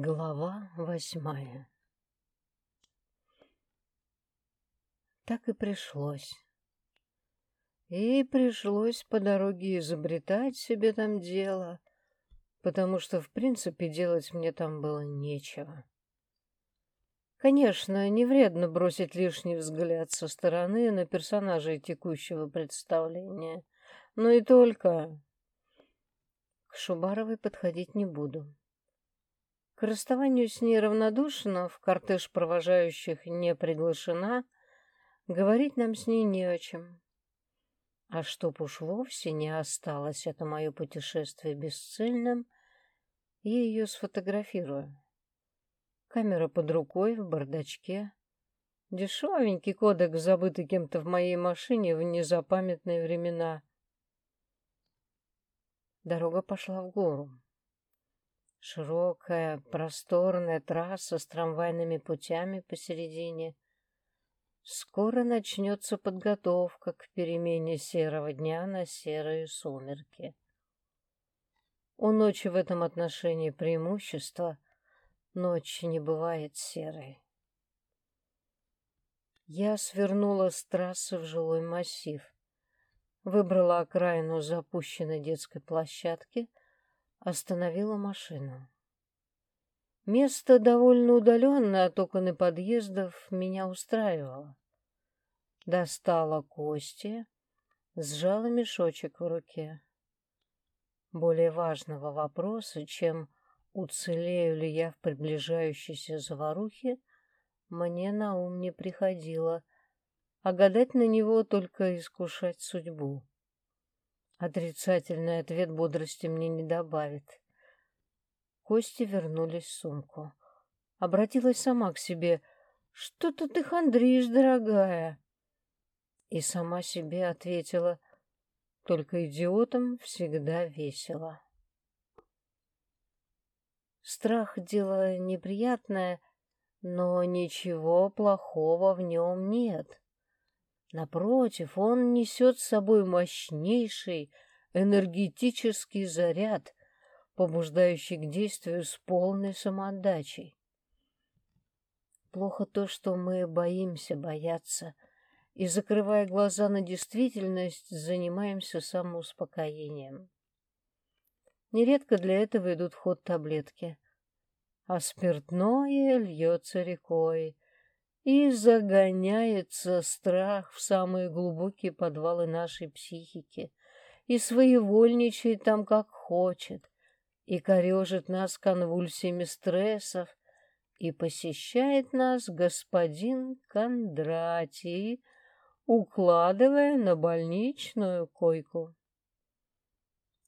Глава восьмая Так и пришлось. И пришлось по дороге изобретать себе там дело, потому что, в принципе, делать мне там было нечего. Конечно, не вредно бросить лишний взгляд со стороны на персонажей текущего представления, но и только... К Шубаровой подходить не буду. К расставанию с ней равнодушно, в кортеж провожающих не приглашена, говорить нам с ней не о чем. А чтоб уж вовсе не осталось это мое путешествие бесцельным, я ее сфотографирую. Камера под рукой, в бардачке. Дешевенький кодек, забытый кем-то в моей машине в незапамятные времена. Дорога пошла в гору. Широкая, просторная трасса с трамвайными путями посередине. Скоро начнется подготовка к перемене серого дня на серые сумерки. У ночи в этом отношении преимущество. Ночь не бывает серой. Я свернула с трассы в жилой массив. Выбрала окраину запущенной детской площадки — остановила машину. Место довольно удаленное от окон и подъездов меня устраивало. Достала кости, сжала мешочек в руке. Более важного вопроса, чем уцелею ли я в приближающейся заварухе, мне на ум не приходило, а гадать на него только искушать судьбу. Отрицательный ответ бодрости мне не добавит. Кости вернулись в сумку. Обратилась сама к себе. «Что-то ты хандришь, дорогая!» И сама себе ответила. «Только идиотам всегда весело». Страх — дело неприятное, но ничего плохого в нем нет. Напротив, он несет с собой мощнейший энергетический заряд, побуждающий к действию с полной самоотдачей. Плохо то, что мы боимся бояться, и, закрывая глаза на действительность, занимаемся самоуспокоением. Нередко для этого идут в ход таблетки, а спиртное льется рекой — и загоняется страх в самые глубокие подвалы нашей психики, и своевольничает там как хочет, и корежит нас конвульсиями стрессов, и посещает нас господин Кондратий, укладывая на больничную койку.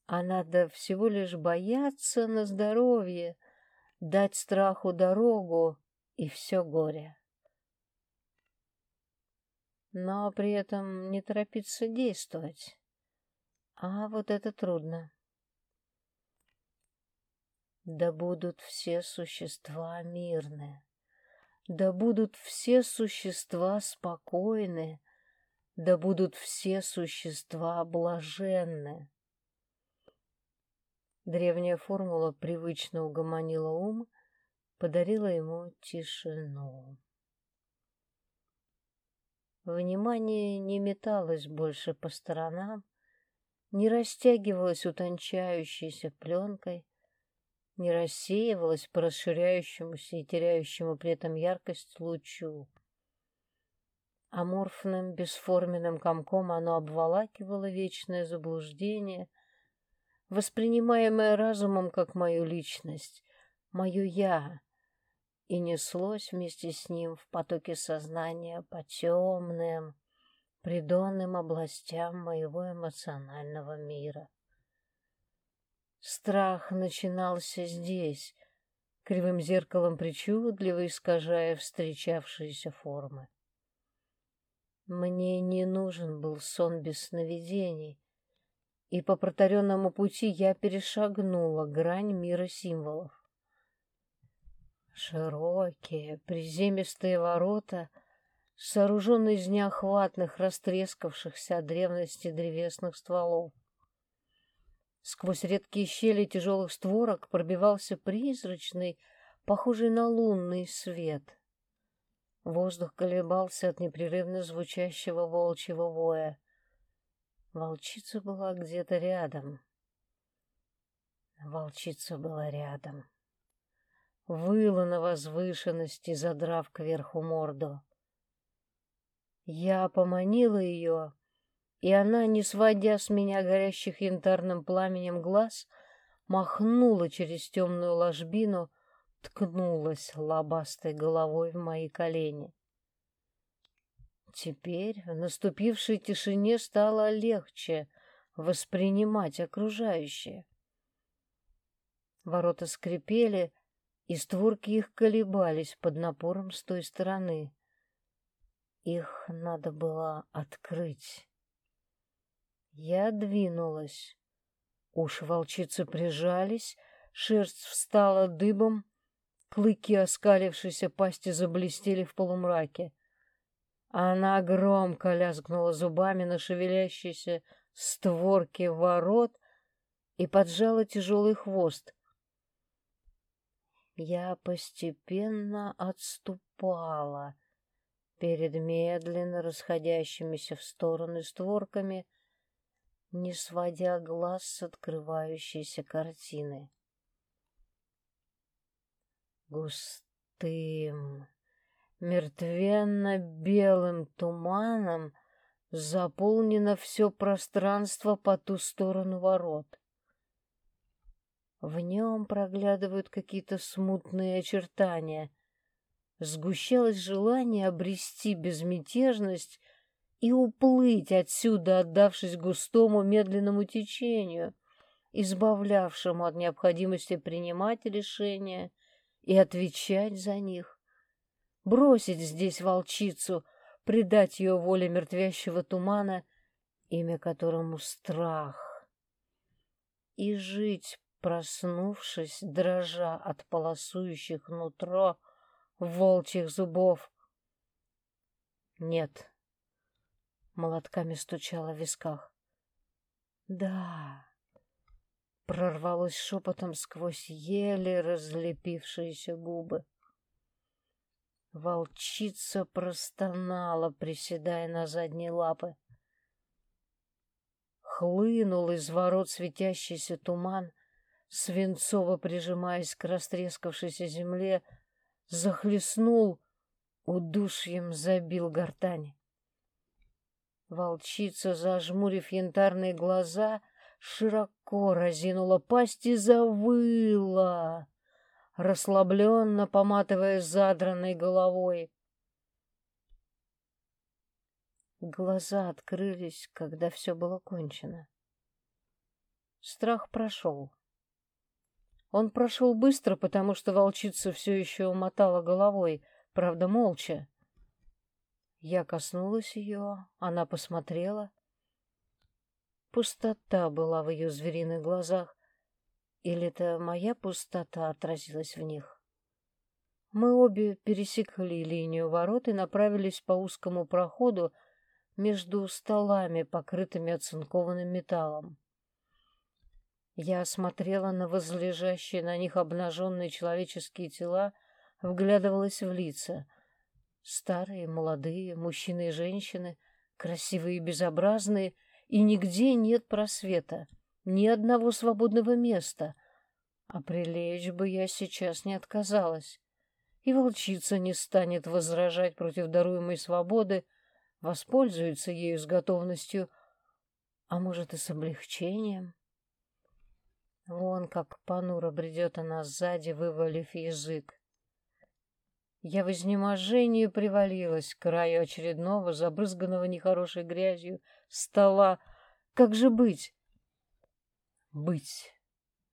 А надо всего лишь бояться на здоровье, дать страху дорогу, и все горе но при этом не торопиться действовать. А вот это трудно. Да будут все существа мирны, да будут все существа спокойны, да будут все существа блаженны. Древняя формула привычно угомонила ум, подарила ему тишину. Внимание не металось больше по сторонам, не растягивалось утончающейся пленкой, не рассеивалось по расширяющемуся и теряющему при этом яркость лучу. Аморфным, бесформенным комком оно обволакивало вечное заблуждение, воспринимаемое разумом как мою личность, мое «я», и неслось вместе с ним в потоке сознания по темным, придонным областям моего эмоционального мира. Страх начинался здесь, кривым зеркалом причудливо искажая встречавшиеся формы. Мне не нужен был сон без сновидений, и по протаренному пути я перешагнула грань мира символов. Широкие, приземистые ворота, сооруженные из неохватных, растрескавшихся от древности древесных стволов. Сквозь редкие щели тяжелых створок пробивался призрачный, похожий на лунный свет. Воздух колебался от непрерывно звучащего волчьего воя. Волчица была где-то рядом. Волчица была рядом. Выла на возвышенности, задрав кверху морду. Я поманила ее, и она, не сводя с меня горящих янтарным пламенем глаз, махнула через темную ложбину, ткнулась лобастой головой в мои колени. Теперь в наступившей тишине стало легче воспринимать окружающее. Ворота скрипели, и створки их колебались под напором с той стороны. Их надо было открыть. Я двинулась. Уши волчицы прижались, шерсть встала дыбом, клыки оскалившейся пасти заблестели в полумраке. Она громко лязгнула зубами на шевелящиеся створки ворот и поджала тяжелый хвост. Я постепенно отступала перед медленно расходящимися в стороны створками, не сводя глаз с открывающейся картины. Густым, мертвенно-белым туманом заполнено все пространство по ту сторону ворот. В нем проглядывают какие-то смутные очертания. Сгущалось желание обрести безмятежность и уплыть отсюда, отдавшись густому медленному течению, избавлявшему от необходимости принимать решения и отвечать за них. Бросить здесь волчицу, предать ее воле мертвящего тумана, имя которому страх, и жить, проснувшись, дрожа от полосующих нутро волчьих зубов. Нет, молотками стучала в висках. Да, прорвалось шепотом сквозь еле разлепившиеся губы. Волчица простонала, приседая на задние лапы. Хлынул из ворот светящийся туман, свинцово прижимаясь к растрескавшейся земле, захлестнул, удушьем забил гортань. Волчица, зажмурив янтарные глаза, широко разинула пасть и завыла, расслабленно поматывая задранной головой. Глаза открылись, когда все было кончено. Страх прошел. Он прошел быстро, потому что волчица все еще умотала головой, правда, молча. Я коснулась ее, она посмотрела. Пустота была в ее звериных глазах, или это моя пустота отразилась в них? Мы обе пересекли линию ворот и направились по узкому проходу между столами, покрытыми оцинкованным металлом. Я смотрела на возлежащие на них обнаженные человеческие тела, вглядывалась в лица — Старые, молодые, мужчины и женщины, красивые и безобразные, и нигде нет просвета, ни одного свободного места. А прилечь бы я сейчас не отказалась. И волчица не станет возражать против даруемой свободы, воспользуется ею с готовностью, а может и с облегчением. Вон как понуро бредет она сзади, вывалив язык. Я в изнеможении привалилась к краю очередного, забрызганного нехорошей грязью, стола. Как же быть? Быть,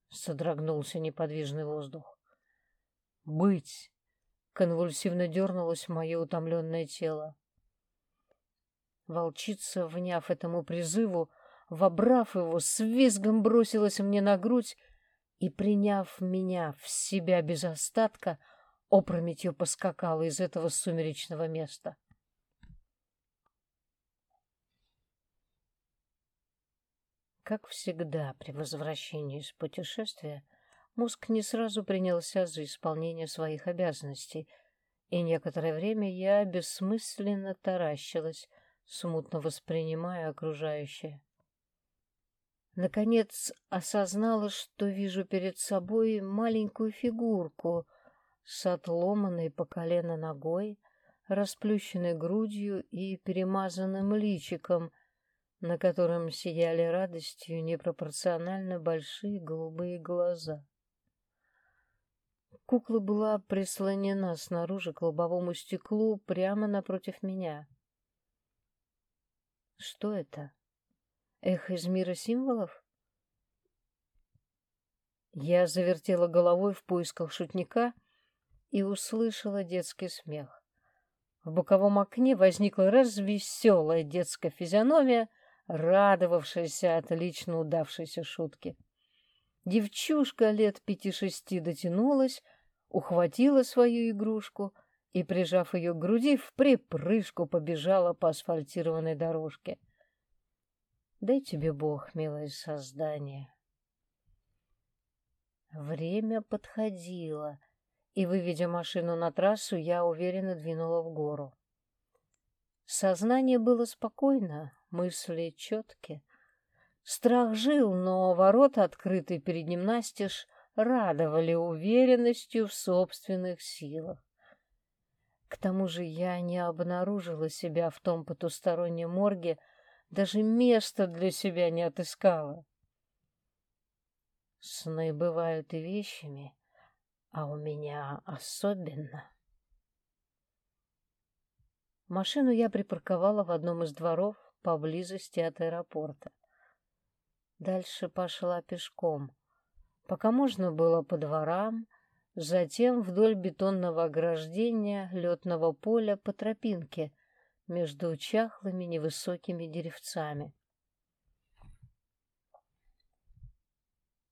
содрогнулся неподвижный воздух. Быть, конвульсивно дернулось мое утомленное тело. Волчица, вняв этому призыву, вобрав его, с визгом бросилась мне на грудь и, приняв меня в себя без остатка, — опрометью поскакала из этого сумеречного места. Как всегда при возвращении из путешествия, Мозг не сразу принялся за исполнение своих обязанностей, и некоторое время я бессмысленно таращилась, смутно воспринимая окружающее. Наконец осознала, что вижу перед собой маленькую фигурку с отломанной по колено ногой, расплющенной грудью и перемазанным личиком, на котором сияли радостью непропорционально большие голубые глаза. Кукла была прислонена снаружи к лобовому стеклу прямо напротив меня. Что это? Эхо из мира символов? Я завертела головой в поисках шутника и услышала детский смех. В боковом окне возникла развеселая детская физиономия, радовавшаяся отлично удавшейся шутке. Девчушка лет пяти-шести дотянулась, ухватила свою игрушку и, прижав ее к груди, в припрыжку побежала по асфальтированной дорожке. Дай тебе Бог, милое создание. Время подходило, и, выведя машину на трассу, я уверенно двинула в гору. Сознание было спокойно, мысли четкие. Страх жил, но ворота, открытые перед ним настежь, радовали уверенностью в собственных силах. К тому же я не обнаружила себя в том потустороннем морге, даже места для себя не отыскала. Сны бывают и вещами, а у меня особенно. Машину я припарковала в одном из дворов поблизости от аэропорта. Дальше пошла пешком, пока можно было по дворам, затем вдоль бетонного ограждения летного поля по тропинке, между чахлыми невысокими деревцами.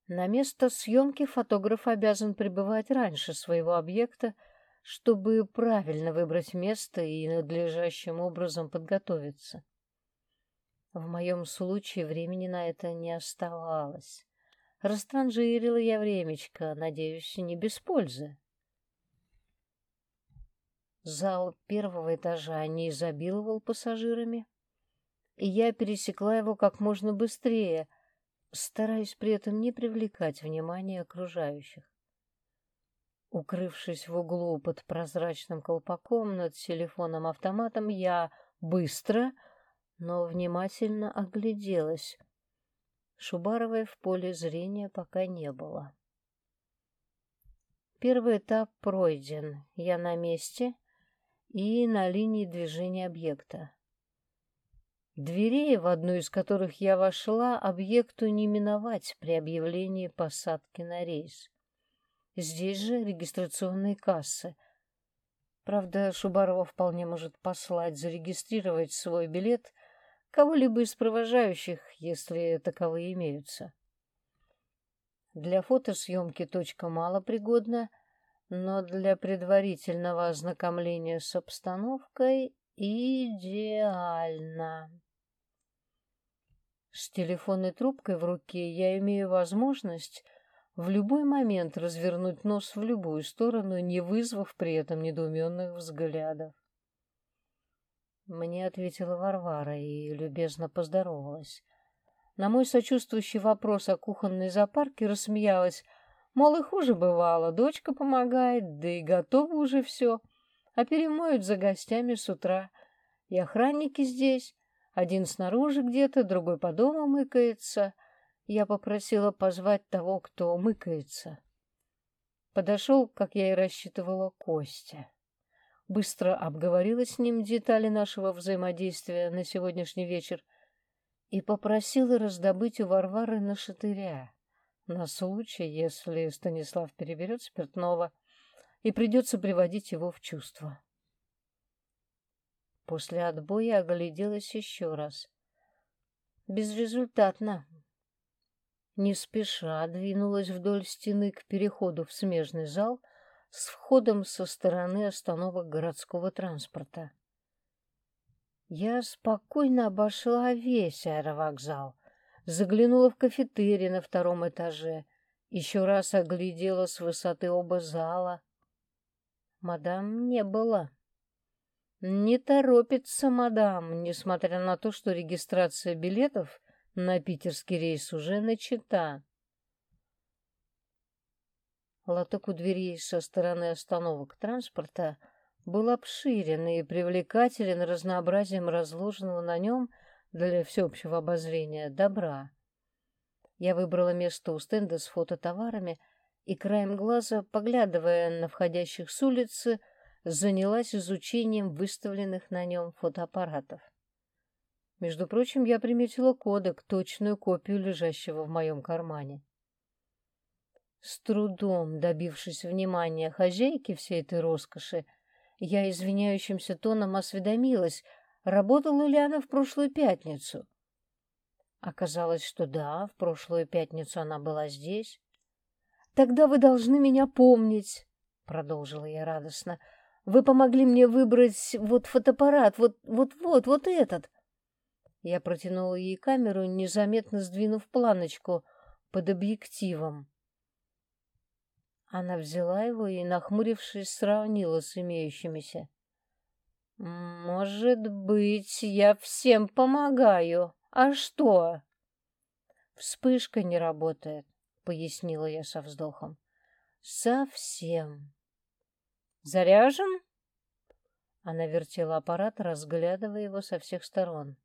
На место съемки фотограф обязан прибывать раньше своего объекта, чтобы правильно выбрать место и надлежащим образом подготовиться. В моем случае времени на это не оставалось. Растранжирила я времечко, надеюсь, не без пользы. Зал первого этажа не изобиловал пассажирами, и я пересекла его как можно быстрее, стараясь при этом не привлекать внимания окружающих. Укрывшись в углу под прозрачным колпаком над телефоном-автоматом, я быстро, но внимательно огляделась. Шубаровой в поле зрения пока не было. Первый этап пройден. Я на месте — и на линии движения объекта. Дверей, в одну из которых я вошла, объекту не миновать при объявлении посадки на рейс. Здесь же регистрационные кассы. Правда, Шубарова вполне может послать зарегистрировать свой билет кого-либо из провожающих, если таковые имеются. Для фотосъемки точка малопригодна — но для предварительного ознакомления с обстановкой идеально. С телефонной трубкой в руке я имею возможность в любой момент развернуть нос в любую сторону, не вызвав при этом недоуменных взглядов. Мне ответила Варвара и любезно поздоровалась. На мой сочувствующий вопрос о кухонной запарке рассмеялась — Мол, и хуже бывало, дочка помогает, да и готово уже все. А перемоют за гостями с утра. И охранники здесь, один снаружи где-то, другой по дому мыкается. Я попросила позвать того, кто мыкается. Подошел, как я и рассчитывала, Костя. Быстро обговорила с ним детали нашего взаимодействия на сегодняшний вечер и попросила раздобыть у Варвары на шатыря на случай, если Станислав переберет спиртного и придется приводить его в чувство. После отбоя огляделась еще раз. Безрезультатно. Не спеша двинулась вдоль стены к переходу в смежный зал с входом со стороны остановок городского транспорта. Я спокойно обошла весь аэровокзал — заглянула в кафетерий на втором этаже Еще раз оглядела с высоты оба зала. Мадам не было. Не торопится мадам, несмотря на то, что регистрация билетов на питерский рейс уже начата. Лоток у дверей со стороны остановок транспорта был обширен и привлекателен разнообразием разложенного на нем для всеобщего обозрения добра. Я выбрала место у стенда с фототоварами и, краем глаза, поглядывая на входящих с улицы, занялась изучением выставленных на нем фотоаппаратов. Между прочим, я приметила кодек, точную копию лежащего в моем кармане. С трудом добившись внимания хозяйки всей этой роскоши, я извиняющимся тоном осведомилась, работала ли она в прошлую пятницу. Оказалось, что да, в прошлую пятницу она была здесь. «Тогда вы должны меня помнить», — продолжила я радостно. «Вы помогли мне выбрать вот фотоаппарат, вот-вот-вот, вот этот». Я протянула ей камеру, незаметно сдвинув планочку под объективом. Она взяла его и, нахмурившись, сравнила с имеющимися. «Может быть, я всем помогаю. А что?» «Вспышка не работает», — пояснила я со вздохом. «Совсем». «Заряжен?» Она вертела аппарат, разглядывая его со всех сторон.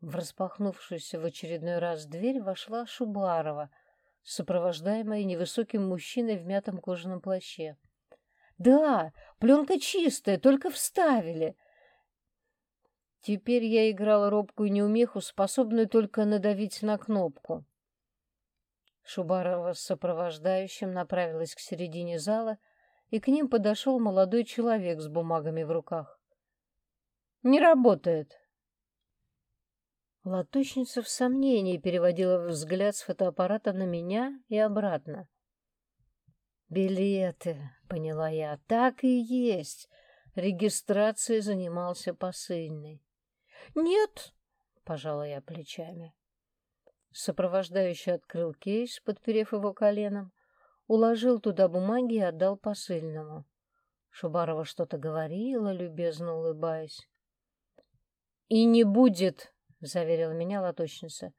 В распахнувшуюся в очередной раз дверь вошла Шубарова — сопровождаемая невысоким мужчиной в мятом кожаном плаще. «Да, пленка чистая, только вставили!» Теперь я играла робкую неумеху, способную только надавить на кнопку. Шубарова с сопровождающим направилась к середине зала, и к ним подошел молодой человек с бумагами в руках. «Не работает», Латучница в сомнении переводила взгляд с фотоаппарата на меня и обратно. «Билеты», — поняла я, — «так и есть». Регистрацией занимался посыльный. «Нет», — пожала я плечами. Сопровождающий открыл кейс, подперев его коленом, уложил туда бумаги и отдал посыльному. Шубарова что-то говорила, любезно улыбаясь. «И не будет», — заверила меня лоточница.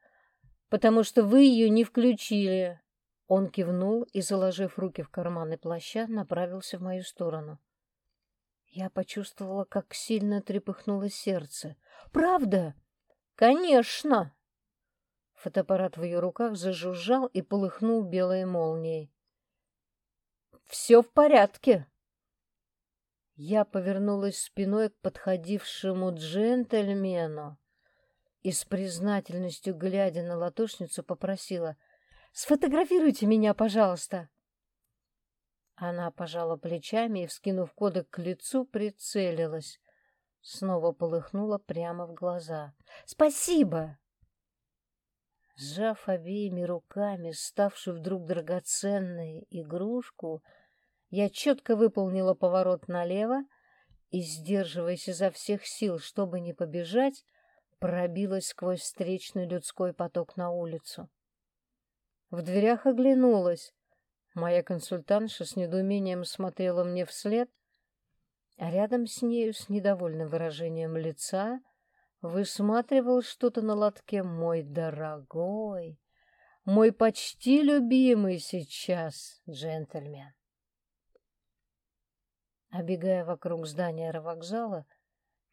«Потому что вы ее не включили». Он кивнул и, заложив руки в карманы плаща, направился в мою сторону. Я почувствовала, как сильно трепыхнуло сердце. «Правда?» «Конечно!» Фотоаппарат в ее руках зажужжал и полыхнул белой молнией. «Все в порядке!» Я повернулась спиной к подходившему джентльмену и с признательностью, глядя на латушницу, попросила «Сфотографируйте меня, пожалуйста!» Она пожала плечами и, вскинув кодек к лицу, прицелилась. Снова полыхнула прямо в глаза. «Спасибо!» Сжав обеими руками ставшую вдруг драгоценной игрушку, я четко выполнила поворот налево и, сдерживаясь изо всех сил, чтобы не побежать, пробилась сквозь встречный людской поток на улицу. В дверях оглянулась. Моя консультантша с недоумением смотрела мне вслед, а рядом с нею с недовольным выражением лица высматривал что-то на лотке мой дорогой, мой почти любимый сейчас джентльмен. Обегая вокруг здания аэровокзала,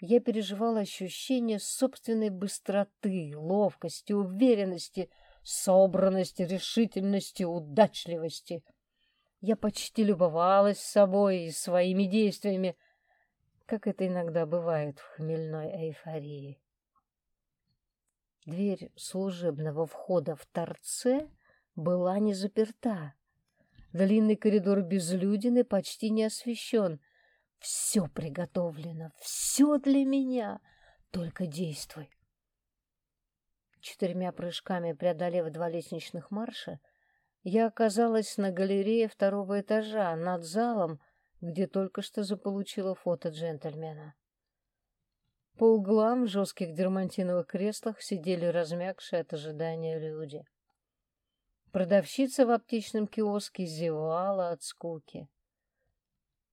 я переживала ощущение собственной быстроты, ловкости, уверенности, собранности, решительности, удачливости. Я почти любовалась собой и своими действиями, как это иногда бывает в хмельной эйфории. Дверь служебного входа в торце была не заперта. Длинный коридор безлюден и почти не освещен — все приготовлено, все для меня. Только действуй. Четырьмя прыжками преодолев два лестничных марша, я оказалась на галерее второго этажа, над залом, где только что заполучила фото джентльмена. По углам в жестких дермантиновых креслах сидели размягшие от ожидания люди. Продавщица в аптечном киоске зевала от скуки.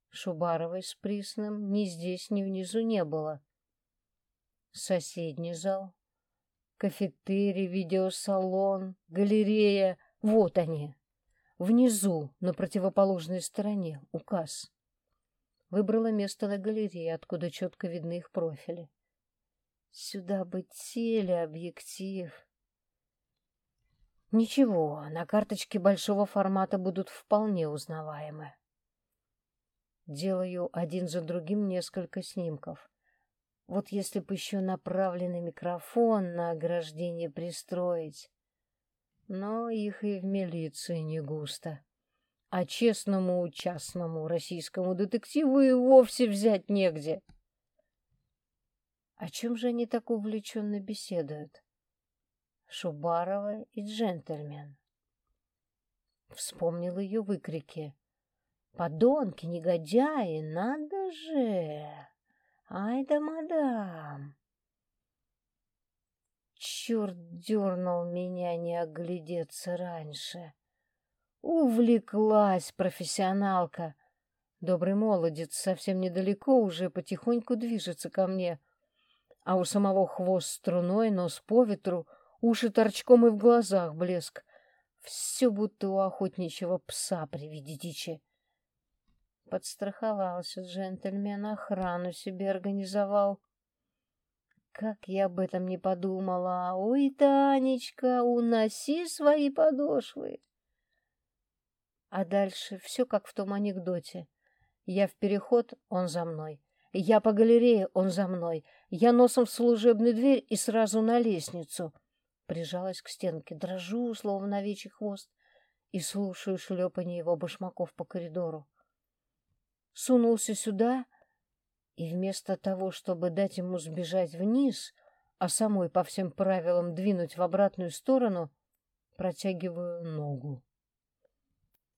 Шубаровой с Присным ни здесь, ни внизу не было. Соседний зал, кафетерий, видеосалон, галерея — вот они. Внизу, на противоположной стороне, указ. Выбрала место на галерее, откуда четко видны их профили. Сюда бы телеобъектив. Ничего, на карточке большого формата будут вполне узнаваемы. Делаю один за другим несколько снимков. Вот если бы еще направленный микрофон на ограждение пристроить. Но их и в милиции не густо. А честному частному российскому детективу и вовсе взять негде. О чем же они так увлеченно беседуют? Шубарова и джентльмен. Вспомнил ее выкрики. Подонки, негодяи, надо же! Ай да мадам! Черт дернул меня не оглядеться раньше. Увлеклась профессионалка. Добрый молодец совсем недалеко уже потихоньку движется ко мне. А у самого хвост струной, нос по ветру, уши торчком и в глазах блеск. Все будто у охотничьего пса при виде дичи. Подстраховался джентльмен, охрану себе организовал. Как я об этом не подумала. Ой, Танечка, уноси свои подошвы. А дальше все как в том анекдоте. Я в переход, он за мной. Я по галерее, он за мной. Я носом в служебную дверь и сразу на лестницу. Прижалась к стенке, дрожу, словно овечий хвост, и слушаю шлепанье его башмаков по коридору сунулся сюда, и вместо того, чтобы дать ему сбежать вниз, а самой по всем правилам двинуть в обратную сторону, протягиваю ногу.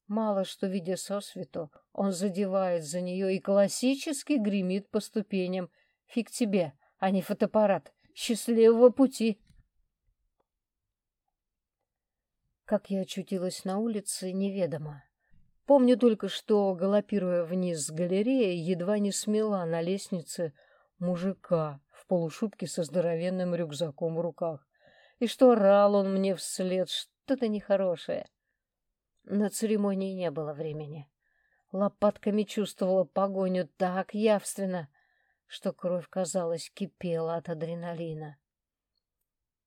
Мало что, видя сосвету, он задевает за нее и классически гремит по ступеням. Фиг тебе, а не фотоаппарат. Счастливого пути! Как я очутилась на улице, неведомо. Помню только, что, галопируя вниз с галереи, едва не смела на лестнице мужика в полушубке со здоровенным рюкзаком в руках, и что орал он мне вслед что-то нехорошее. На церемонии не было времени. Лопатками чувствовала погоню так явственно, что кровь, казалось, кипела от адреналина.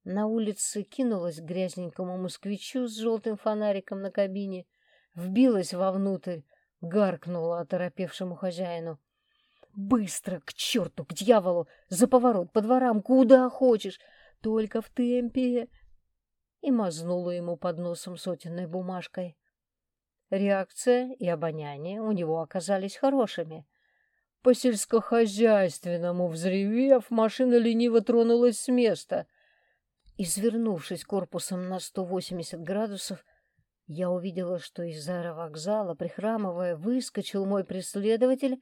На улице кинулась грязненькому москвичу с желтым фонариком на кабине — вбилась вовнутрь, гаркнула оторопевшему хозяину. «Быстро, к черту, к дьяволу, за поворот, по дворам, куда хочешь, только в темпе!» И мазнула ему под носом сотенной бумажкой. Реакция и обоняние у него оказались хорошими. По сельскохозяйственному взревев, машина лениво тронулась с места. Извернувшись корпусом на 180 градусов, я увидела, что из аэровокзала, прихрамывая, выскочил мой преследователь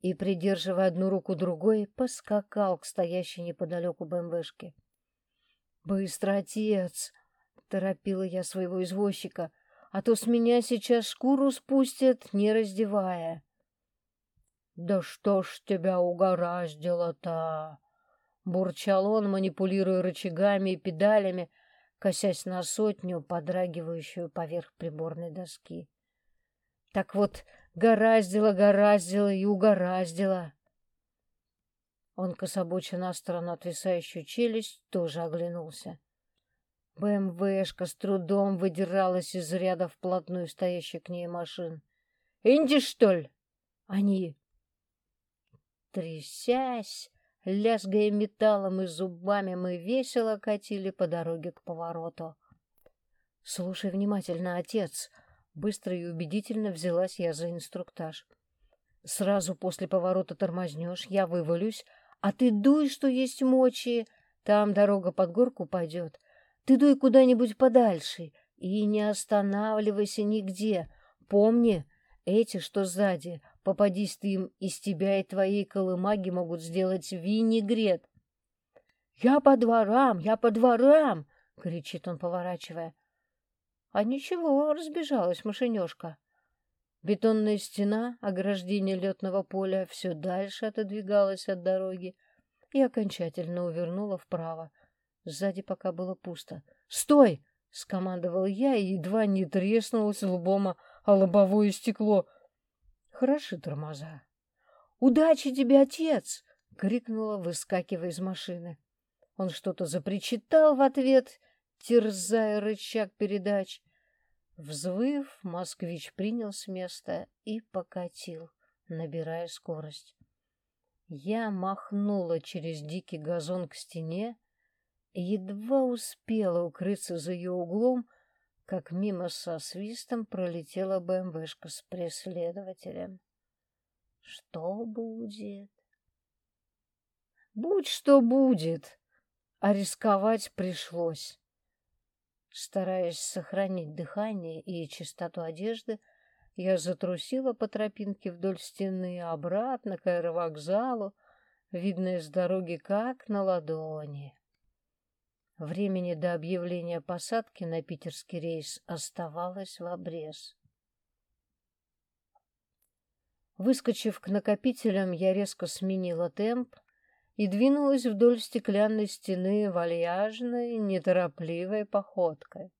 и, придерживая одну руку другой, поскакал к стоящей неподалеку БМВшке. «Быстро, отец!» — торопила я своего извозчика, «а то с меня сейчас шкуру спустят, не раздевая». «Да что ж тебя угораздило-то!» — бурчал он, манипулируя рычагами и педалями, — косясь на сотню, подрагивающую поверх приборной доски. Так вот, гораздило, гораздило и угораздило. Он кособоче на сторону отвисающую челюсть тоже оглянулся. БМВшка с трудом выдиралась из ряда вплотную стоящих к ней машин. «Инди, что ли?» «Они!» Трясясь, Лязгая металлом и зубами, мы весело катили по дороге к повороту. «Слушай внимательно, отец!» Быстро и убедительно взялась я за инструктаж. «Сразу после поворота тормознешь, я вывалюсь, а ты дуй, что есть мочи. Там дорога под горку пойдет. Ты дуй куда-нибудь подальше и не останавливайся нигде. Помни, эти, что сзади, Попадись ты им, из тебя и твоей колымаги могут сделать винегрет. — Я по дворам, я по дворам! — кричит он, поворачивая. А ничего, разбежалась машинешка. Бетонная стена, ограждение летного поля, все дальше отодвигалась от дороги и окончательно увернула вправо. Сзади пока было пусто. «Стой!» — скомандовал я и едва не треснулась лбом о лобовое стекло. Хороши тормоза. «Удачи тебе, отец!» — крикнула, выскакивая из машины. Он что-то запричитал в ответ, терзая рычаг передач. Взвыв, москвич принял с места и покатил, набирая скорость. Я махнула через дикий газон к стене едва успела укрыться за ее углом, как мимо со свистом пролетела БМВшка с преследователем. Что будет? Будь что будет, а рисковать пришлось. Стараясь сохранить дыхание и чистоту одежды, я затрусила по тропинке вдоль стены обратно к аэровокзалу, видное с дороги как на ладони. Времени до объявления посадки на питерский рейс оставалось в обрез. Выскочив к накопителям, я резко сменила темп, и двинулась вдоль стеклянной стены вальяжной, неторопливой походкой.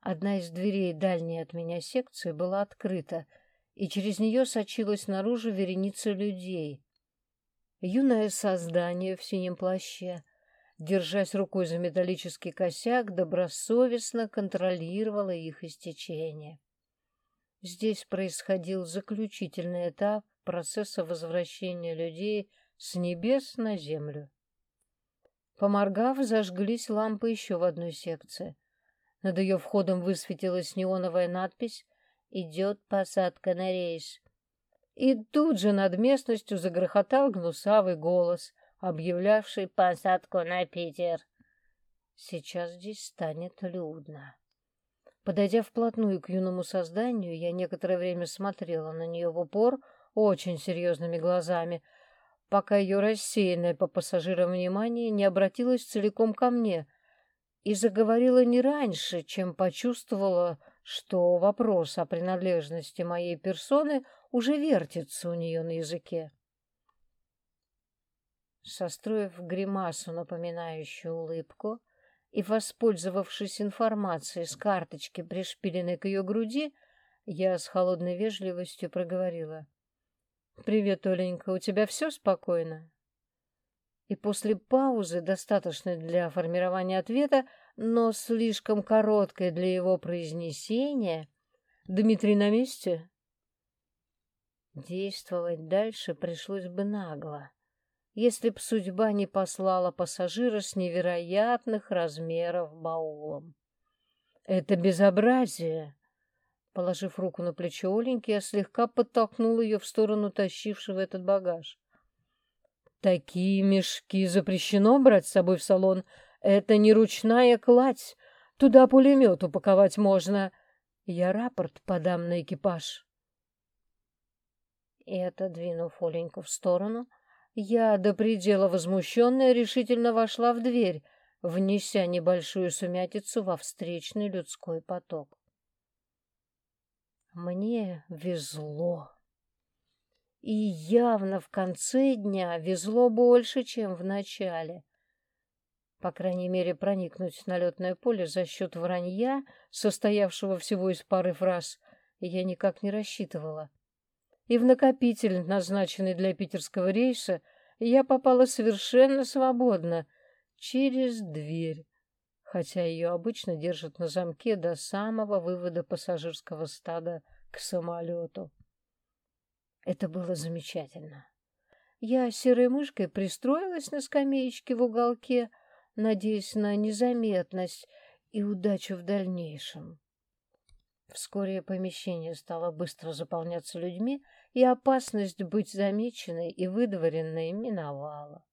Одна из дверей дальней от меня секции была открыта, и через нее сочилась наружу вереница людей. Юное создание в синем плаще, держась рукой за металлический косяк, добросовестно контролировало их истечение. Здесь происходил заключительный этап процесса возвращения людей с небес на землю. Поморгав, зажглись лампы еще в одной секции. Над ее входом высветилась неоновая надпись «Идет посадка на рейс». И тут же над местностью загрохотал гнусавый голос, объявлявший посадку на Питер. Сейчас здесь станет людно. Подойдя вплотную к юному созданию, я некоторое время смотрела на нее в упор очень серьезными глазами — пока ее рассеянное по пассажирам внимание не обратилось целиком ко мне и заговорила не раньше, чем почувствовала, что вопрос о принадлежности моей персоны уже вертится у нее на языке. Состроив гримасу, напоминающую улыбку, и, воспользовавшись информацией с карточки, пришпиленной к ее груди, я с холодной вежливостью проговорила. «Привет, Оленька, у тебя все спокойно?» И после паузы, достаточной для формирования ответа, но слишком короткой для его произнесения, «Дмитрий на месте?» Действовать дальше пришлось бы нагло, если б судьба не послала пассажира с невероятных размеров баулом. «Это безобразие!» Положив руку на плечо Оленьки, я слегка подтолкнул ее в сторону тащившего этот багаж. «Такие мешки запрещено брать с собой в салон. Это не ручная кладь. Туда пулемет упаковать можно. Я рапорт подам на экипаж». И, отодвинув Оленьку в сторону, я, до предела возмущенная, решительно вошла в дверь, внеся небольшую сумятицу во встречный людской поток. Мне везло. И явно в конце дня везло больше, чем в начале. По крайней мере, проникнуть на летное поле за счет вранья, состоявшего всего из пары фраз, я никак не рассчитывала. И в накопитель, назначенный для питерского рейса, я попала совершенно свободно, через дверь хотя ее обычно держат на замке до самого вывода пассажирского стада к самолету. Это было замечательно. Я серой мышкой пристроилась на скамеечке в уголке, надеясь на незаметность и удачу в дальнейшем. Вскоре помещение стало быстро заполняться людьми, и опасность быть замеченной и выдворенной миновала.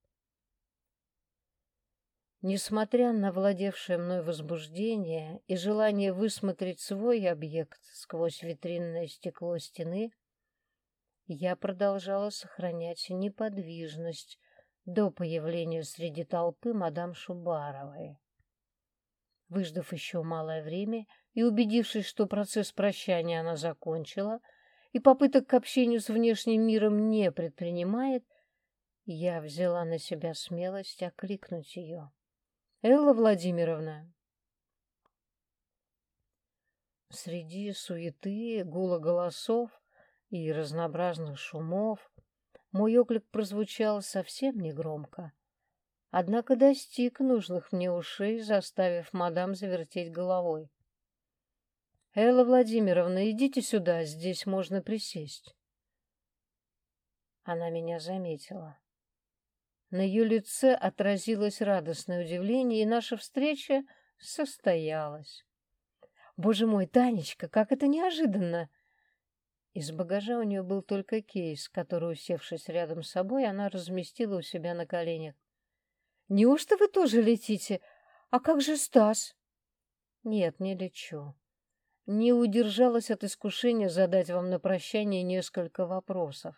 Несмотря на владевшее мной возбуждение и желание высмотреть свой объект сквозь витринное стекло стены, я продолжала сохранять неподвижность до появления среди толпы мадам Шубаровой. Выждав еще малое время и убедившись, что процесс прощания она закончила и попыток к общению с внешним миром не предпринимает, я взяла на себя смелость окликнуть ее. «Элла Владимировна!» Среди суеты, гула голосов и разнообразных шумов мой оклик прозвучал совсем негромко, однако достиг нужных мне ушей, заставив мадам завертеть головой. «Элла Владимировна, идите сюда, здесь можно присесть». Она меня заметила. На ее лице отразилось радостное удивление, и наша встреча состоялась. «Боже мой, Танечка, как это неожиданно!» Из багажа у нее был только кейс, который, усевшись рядом с собой, она разместила у себя на коленях. «Неужто вы тоже летите? А как же Стас?» «Нет, не лечу. Не удержалась от искушения задать вам на прощание несколько вопросов.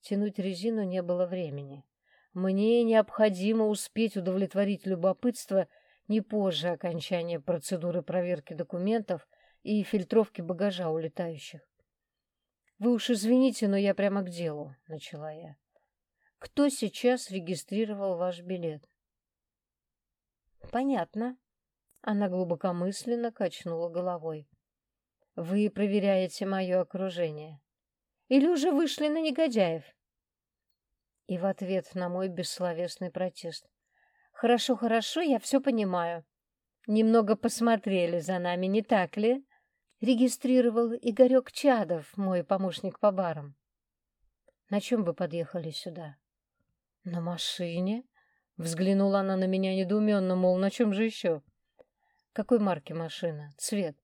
Тянуть резину не было времени. Мне необходимо успеть удовлетворить любопытство не позже окончания процедуры проверки документов и фильтровки багажа улетающих. «Вы уж извините, но я прямо к делу», — начала я. «Кто сейчас регистрировал ваш билет?» «Понятно». Она глубокомысленно качнула головой. «Вы проверяете мое окружение. Или уже вышли на негодяев?» И в ответ на мой бессловесный протест. «Хорошо, хорошо, я все понимаю. Немного посмотрели за нами, не так ли?» Регистрировал Игорек Чадов, мой помощник по барам. «На чем вы подъехали сюда?» «На машине?» Взглянула она на меня недоуменно, мол, на чем же еще? «Какой марки машина? Цвет?»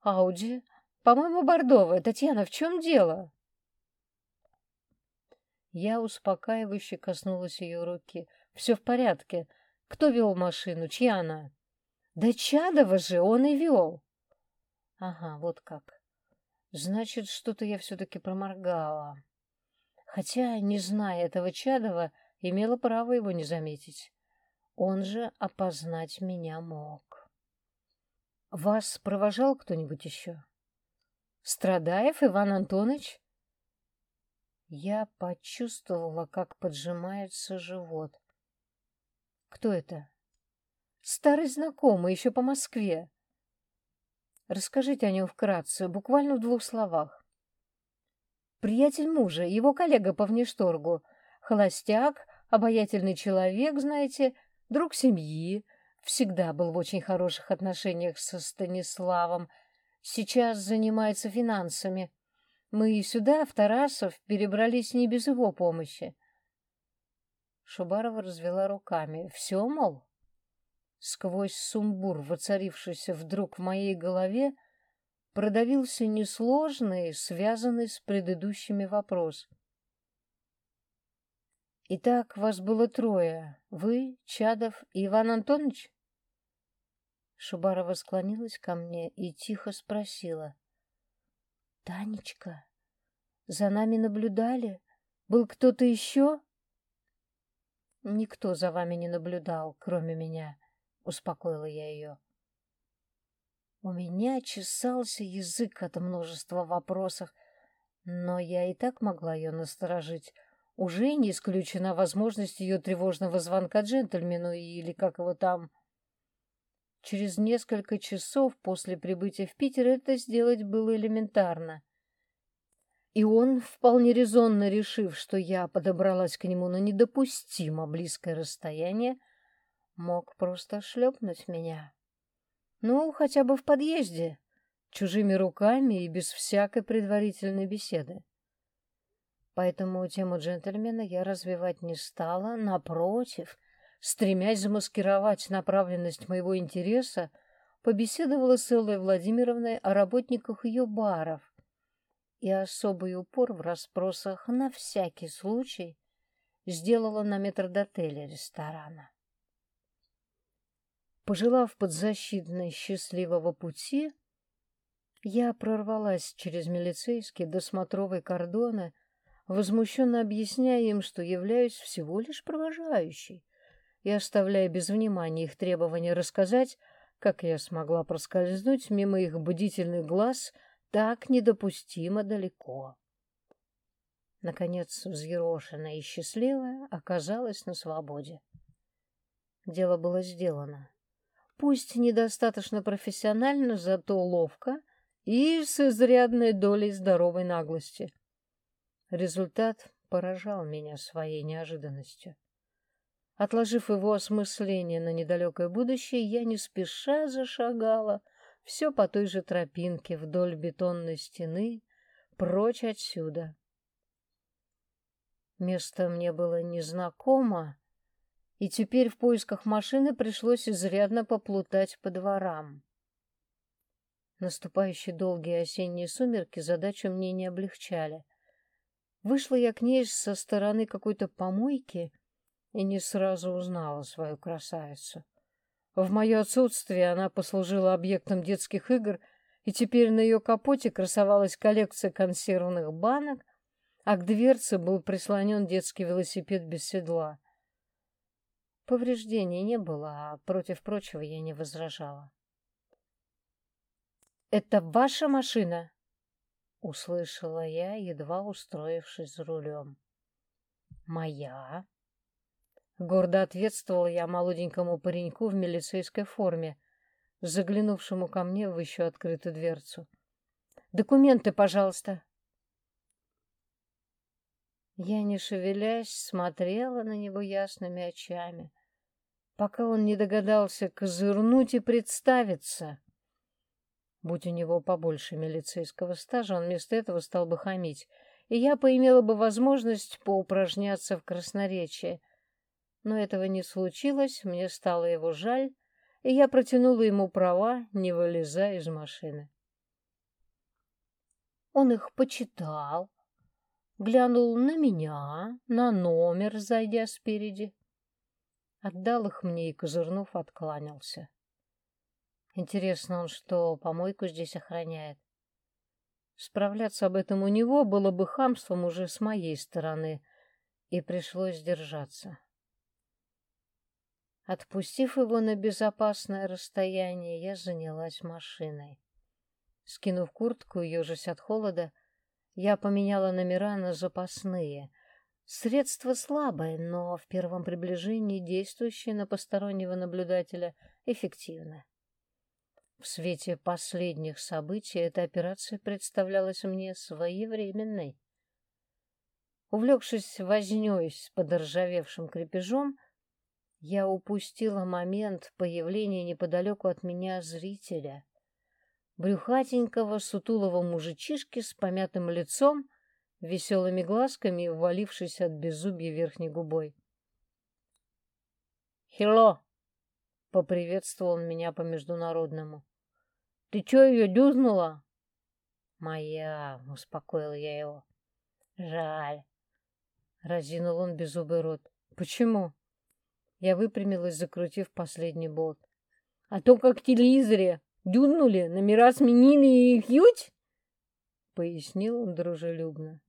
«Ауди. По-моему, бордовая. Татьяна, в чем дело?» Я успокаивающе коснулась ее руки. «Все в порядке. Кто вел машину? Чья она?» «Да Чадова же он и вел!» «Ага, вот как. Значит, что-то я все-таки проморгала. Хотя, не зная этого Чадова, имела право его не заметить. Он же опознать меня мог. Вас провожал кто-нибудь еще? Страдаев Иван Антонович? Я почувствовала, как поджимается живот. Кто это? Старый знакомый, еще по Москве. Расскажите о нем вкратце, буквально в двух словах. Приятель мужа, его коллега по внешторгу, холостяк, обаятельный человек, знаете, друг семьи, всегда был в очень хороших отношениях со Станиславом, сейчас занимается финансами. Мы сюда, в Тарасов, перебрались не без его помощи. Шубарова развела руками. Все, мол? Сквозь сумбур, воцарившийся вдруг в моей голове, продавился несложный, связанный с предыдущими вопрос. «Итак, вас было трое. Вы, Чадов и Иван Антонович?» Шубарова склонилась ко мне и тихо спросила. «Танечка, за нами наблюдали? Был кто-то еще?» «Никто за вами не наблюдал, кроме меня», — успокоила я ее. У меня чесался язык от множества вопросов, но я и так могла ее насторожить. Уже не исключена возможность ее тревожного звонка джентльмену или как его там. Через несколько часов после прибытия в Питер это сделать было элементарно. И он, вполне резонно решив, что я подобралась к нему на недопустимо близкое расстояние, мог просто шлепнуть меня. Ну, хотя бы в подъезде, чужими руками и без всякой предварительной беседы. Поэтому тему джентльмена я развивать не стала, напротив, стремясь замаскировать направленность моего интереса, побеседовала с Эллой Владимировной о работниках ее баров и особый упор в расспросах на всякий случай сделала на метрдотеле ресторана. Пожелав подзащитной счастливого пути, я прорвалась через милицейские досмотровые кордоны, возмущенно объясняя им, что являюсь всего лишь провожающей, и оставляя без внимания их требования рассказать, как я смогла проскользнуть мимо их бдительных глаз так недопустимо далеко. Наконец, взъерошенная и счастливая, оказалась на свободе. Дело было сделано. Пусть недостаточно профессионально, зато ловко и с изрядной долей здоровой наглости. Результат поражал меня своей неожиданностью. Отложив его осмысление на недалекое будущее, я не спеша зашагала все по той же тропинке вдоль бетонной стены, прочь отсюда. Место мне было незнакомо, и теперь в поисках машины пришлось изрядно поплутать по дворам. Наступающие долгие осенние сумерки задачу мне не облегчали. Вышла я к ней со стороны какой-то помойки и не сразу узнала свою красавицу. В мое отсутствие она послужила объектом детских игр, и теперь на ее капоте красовалась коллекция консервных банок, а к дверце был прислонен детский велосипед без седла. Повреждений не было, а против прочего я не возражала. «Это ваша машина?» — услышала я, едва устроившись за рулем. «Моя?» Гордо ответствовала я молоденькому пареньку в милицейской форме, заглянувшему ко мне в еще открытую дверцу. «Документы, пожалуйста!» Я, не шевелясь, смотрела на него ясными очами, пока он не догадался козырнуть и представиться. Будь у него побольше милицейского стажа, он вместо этого стал бы хамить, и я поимела бы возможность поупражняться в красноречии — но этого не случилось, мне стало его жаль, и я протянула ему права, не вылезая из машины. Он их почитал, глянул на меня, на номер, зайдя спереди. Отдал их мне и, козырнув, откланялся. Интересно, он что, помойку здесь охраняет? Справляться об этом у него было бы хамством уже с моей стороны, и пришлось сдержаться. Отпустив его на безопасное расстояние, я занялась машиной. Скинув куртку, ежась от холода, я поменяла номера на запасные. Средство слабое, но в первом приближении действующее на постороннего наблюдателя эффективно. В свете последних событий эта операция представлялась мне своевременной. Увлекшись вознёй с подоржавевшим крепежом, я упустила момент появления неподалеку от меня зрителя. Брюхатенького, сутулого мужичишки с помятым лицом, веселыми глазками и ввалившись от беззубья верхней губой. «Хелло!» — поприветствовал он меня по-международному. «Ты чё ее дюзнула?» «Моя!» — успокоил я его. «Жаль!» — разинул он беззубый рот. «Почему?» Я выпрямилась, закрутив последний болт. А то, как в телевизоре дюнули, номера сменили и хьють, пояснил он дружелюбно.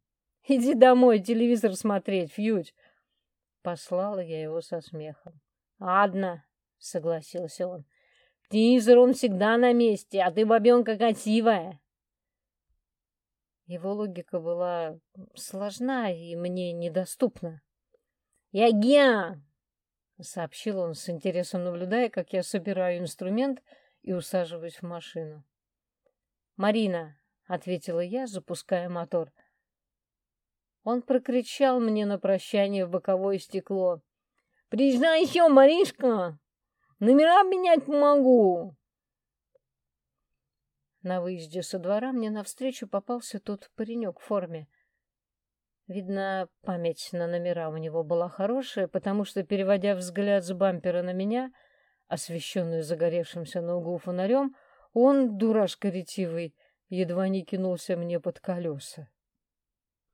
Иди домой, телевизор смотреть, фьють. Послала я его со смехом. Ладно, согласился он. Телевизор он всегда на месте, а ты бабенка красивая. Его логика была сложна и мне недоступна. Я ген, сообщил он с интересом, наблюдая, как я собираю инструмент и усаживаюсь в машину. «Марина», — ответила я, запуская мотор. Он прокричал мне на прощание в боковое стекло. «Приезжай еще, Маришка! Номера менять помогу!» На выезде со двора мне навстречу попался тот паренек в форме — Видно, память на номера у него была хорошая, потому что, переводя взгляд с бампера на меня, освещенную загоревшимся на углу фонарем, он, дурашка ретивый, едва не кинулся мне под колеса.